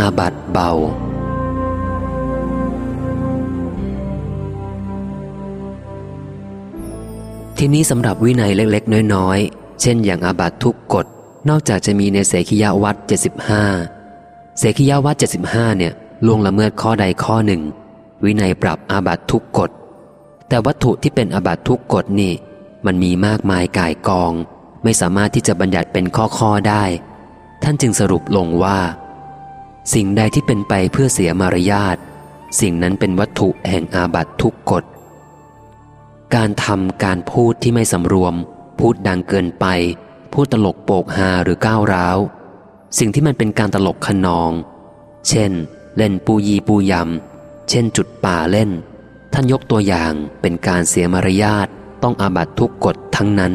อาบัตเบา ทีนี้สำหรับวินัยเล็กๆ น้อยๆ เช่นอย่างอาบัตทุกกฎ นอกจากจะมีในเสขียวัตร75 เสขียวัตร75 เนี่ยล่วงละเมิดข้อใดข้อหนึ่ง วินัยปรับอาบัตทุกกฎ แต่วัตถุที่เป็นอาบัตทุกกฎนี่ มันมีมากมายก่ายกอง ไม่สามารถที่จะบัญญัติเป็นข้อข้อได้ ท่านจึงสรุปลงว่า สิ่งใดที่เป็นไปเพื่อเสียมารยาทสิ่งนั้นเป็นวัตถุแห่งอาบัตทุกกฎ การทำการพูดที่ไม่สำรวม พูดดังเกินไป พูดตลกโปกฮาหรือก้าวร้าว สิ่งที่มันเป็นการตลกขนอง เช่น เล่นปูยีปูยำ เช่นจุดป่าเล่น ท่านยกตัวอย่างเป็นการเสียมารยาทต้องอาบัตทุกกฎทั้งนั้น